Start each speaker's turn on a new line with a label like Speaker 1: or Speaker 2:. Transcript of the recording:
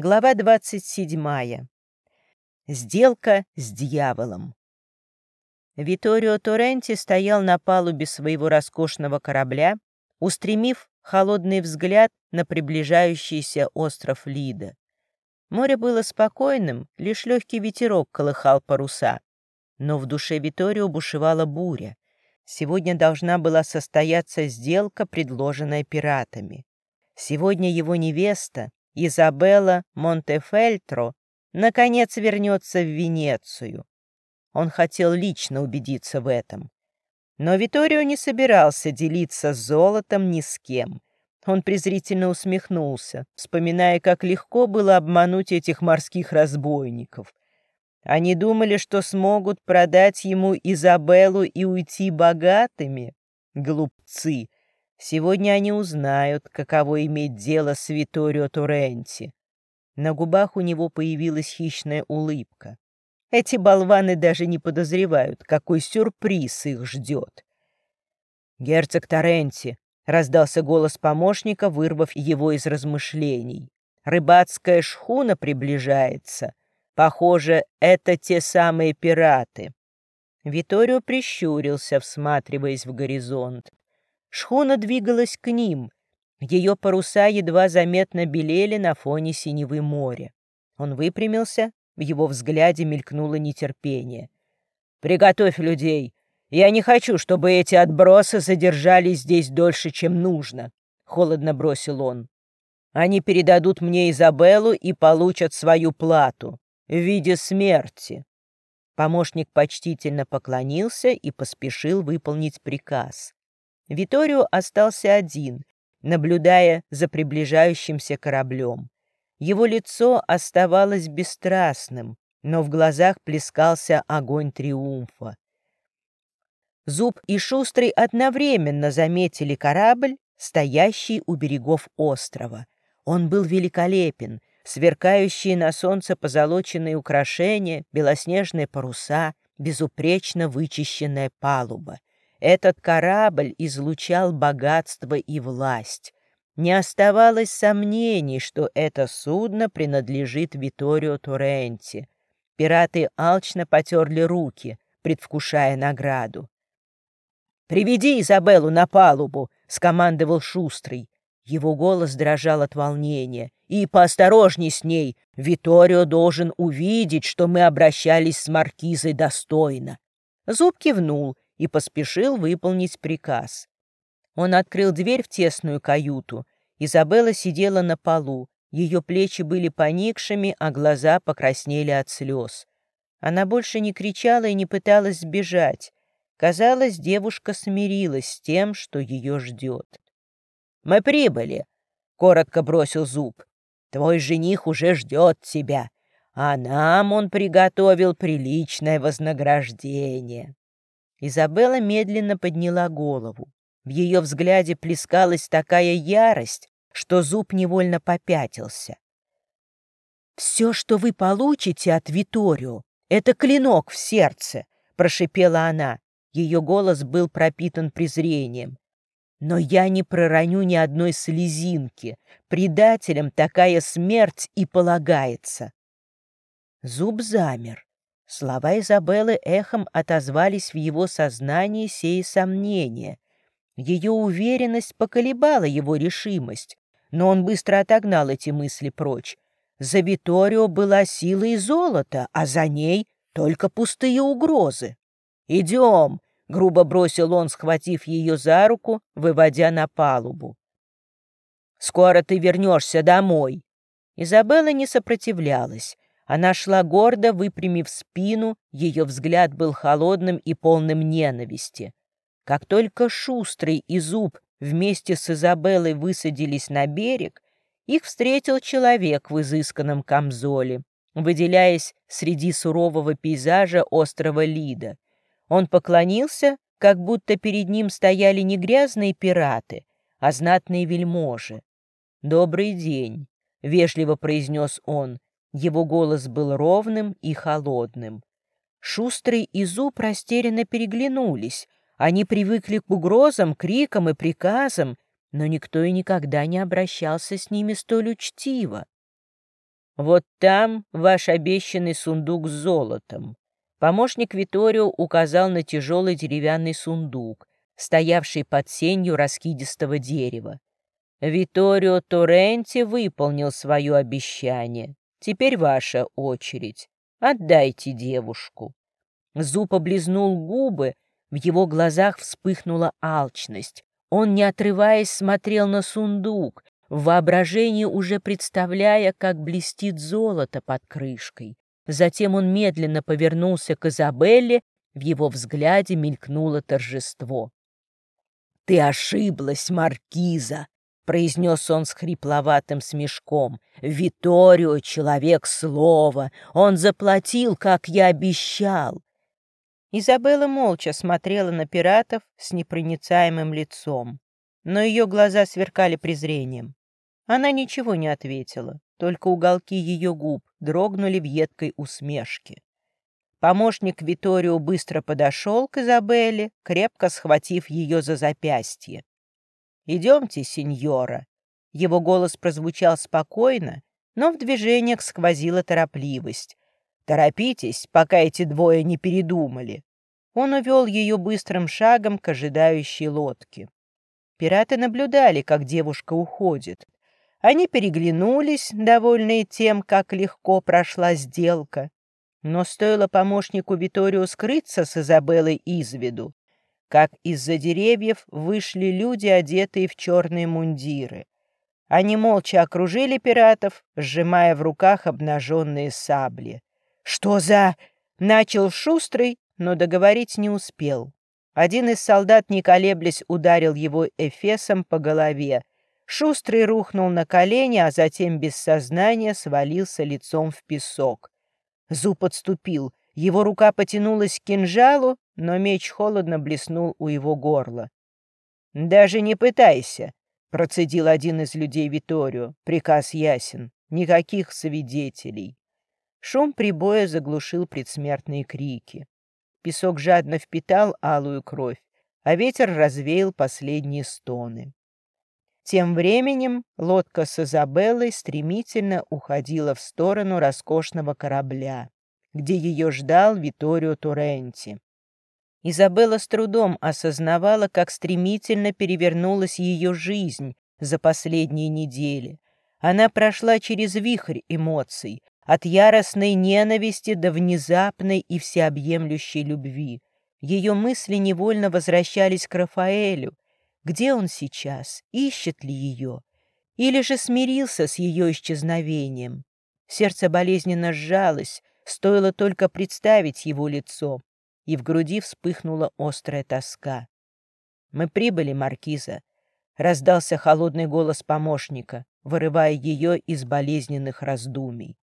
Speaker 1: Глава 27. Сделка с дьяволом. Виторио Торренти стоял на палубе своего роскошного корабля, устремив холодный взгляд на приближающийся остров Лида. Море было спокойным, лишь легкий ветерок колыхал паруса. Но в душе Виторио бушевала буря. Сегодня должна была состояться сделка, предложенная пиратами. Сегодня его невеста, Изабелла Монтефельтро наконец вернется в Венецию. Он хотел лично убедиться в этом. Но Виторио не собирался делиться золотом ни с кем. Он презрительно усмехнулся, вспоминая, как легко было обмануть этих морских разбойников. Они думали, что смогут продать ему Изабеллу и уйти богатыми. Глупцы! Сегодня они узнают, каково иметь дело с Виторио Торренти. На губах у него появилась хищная улыбка. Эти болваны даже не подозревают, какой сюрприз их ждет. «Герцог Торренти», — раздался голос помощника, вырвав его из размышлений. «Рыбацкая шхуна приближается. Похоже, это те самые пираты». Виторио прищурился, всматриваясь в горизонт. Шхуна двигалась к ним. Ее паруса едва заметно белели на фоне синевы моря. Он выпрямился, в его взгляде мелькнуло нетерпение. «Приготовь людей! Я не хочу, чтобы эти отбросы задержались здесь дольше, чем нужно», — холодно бросил он. «Они передадут мне Изабеллу и получат свою плату в виде смерти». Помощник почтительно поклонился и поспешил выполнить приказ. Виторио остался один, наблюдая за приближающимся кораблем. Его лицо оставалось бесстрастным, но в глазах плескался огонь триумфа. Зуб и Шустрый одновременно заметили корабль, стоящий у берегов острова. Он был великолепен, сверкающие на солнце позолоченные украшения, белоснежные паруса, безупречно вычищенная палуба. Этот корабль излучал богатство и власть. Не оставалось сомнений, что это судно принадлежит Виторио Торренти. Пираты алчно потерли руки, предвкушая награду. «Приведи Изабеллу на палубу!» — скомандовал Шустрый. Его голос дрожал от волнения. «И поосторожней с ней! Виторио должен увидеть, что мы обращались с маркизой достойно!» Зуб кивнул и поспешил выполнить приказ. Он открыл дверь в тесную каюту. Изабелла сидела на полу. Ее плечи были поникшими, а глаза покраснели от слез. Она больше не кричала и не пыталась сбежать. Казалось, девушка смирилась с тем, что ее ждет. «Мы прибыли», — коротко бросил зуб. «Твой жених уже ждет тебя, а нам он приготовил приличное вознаграждение». Изабелла медленно подняла голову. В ее взгляде плескалась такая ярость, что зуб невольно попятился. «Все, что вы получите от Виторио, это клинок в сердце», — прошипела она. Ее голос был пропитан презрением. «Но я не пророню ни одной слезинки. Предателям такая смерть и полагается». Зуб замер. Слова Изабеллы эхом отозвались в его сознании сея сомнения. Ее уверенность поколебала его решимость, но он быстро отогнал эти мысли прочь. За Виторио была сила и золото, а за ней только пустые угрозы. «Идем!» — грубо бросил он, схватив ее за руку, выводя на палубу. «Скоро ты вернешься домой!» Изабелла не сопротивлялась. Она шла гордо, выпрямив спину, ее взгляд был холодным и полным ненависти. Как только Шустрый и Зуб вместе с Изабеллой высадились на берег, их встретил человек в изысканном камзоле, выделяясь среди сурового пейзажа острова Лида. Он поклонился, как будто перед ним стояли не грязные пираты, а знатные вельможи. «Добрый день», — вежливо произнес он, его голос был ровным и холодным. Шустрый и Зуб растерянно переглянулись. Они привыкли к угрозам, крикам и приказам, но никто и никогда не обращался с ними столь учтиво. Вот там ваш обещанный сундук с золотом. Помощник Виторио указал на тяжелый деревянный сундук, стоявший под сенью раскидистого дерева. Виторио Торренти выполнил свое обещание. Теперь ваша очередь. Отдайте девушку. Зуб облизнул губы, в его глазах вспыхнула алчность. Он, не отрываясь, смотрел на сундук, в воображении уже представляя, как блестит золото под крышкой. Затем он медленно повернулся к Изабелле, в его взгляде мелькнуло торжество. «Ты ошиблась, Маркиза!» — произнес он с хрипловатым смешком. «Виторио — человек слова. Он заплатил, как я обещал». Изабелла молча смотрела на пиратов с непроницаемым лицом, но ее глаза сверкали презрением. Она ничего не ответила, только уголки ее губ дрогнули в едкой усмешке. Помощник Виторио быстро подошел к Изабелле, крепко схватив ее за запястье. «Идемте, сеньора». Его голос прозвучал спокойно, но в движениях сквозила торопливость. «Торопитесь, пока эти двое не передумали». Он увел ее быстрым шагом к ожидающей лодке. Пираты наблюдали, как девушка уходит. Они переглянулись, довольные тем, как легко прошла сделка. Но стоило помощнику Виторио скрыться с Изабеллой из виду, как из-за деревьев вышли люди, одетые в черные мундиры. Они молча окружили пиратов, сжимая в руках обнаженные сабли. «Что за...» — начал Шустрый, но договорить не успел. Один из солдат, не колеблясь, ударил его эфесом по голове. Шустрый рухнул на колени, а затем без сознания свалился лицом в песок. Зуб отступил. Его рука потянулась к кинжалу, но меч холодно блеснул у его горла. «Даже не пытайся», — процедил один из людей Виторио. Приказ ясен. Никаких свидетелей. Шум прибоя заглушил предсмертные крики. Песок жадно впитал алую кровь, а ветер развеял последние стоны. Тем временем лодка с Изабеллой стремительно уходила в сторону роскошного корабля, где ее ждал Виторио Торренти. Изабелла с трудом осознавала, как стремительно перевернулась ее жизнь за последние недели. Она прошла через вихрь эмоций, от яростной ненависти до внезапной и всеобъемлющей любви. Ее мысли невольно возвращались к Рафаэлю, где он сейчас? Ищет ли ее? Или же смирился с ее исчезновением? Сердце болезненно сжалось, стоило только представить его лицо, и в груди вспыхнула острая тоска. «Мы прибыли, Маркиза», — раздался холодный голос помощника, вырывая ее из болезненных раздумий.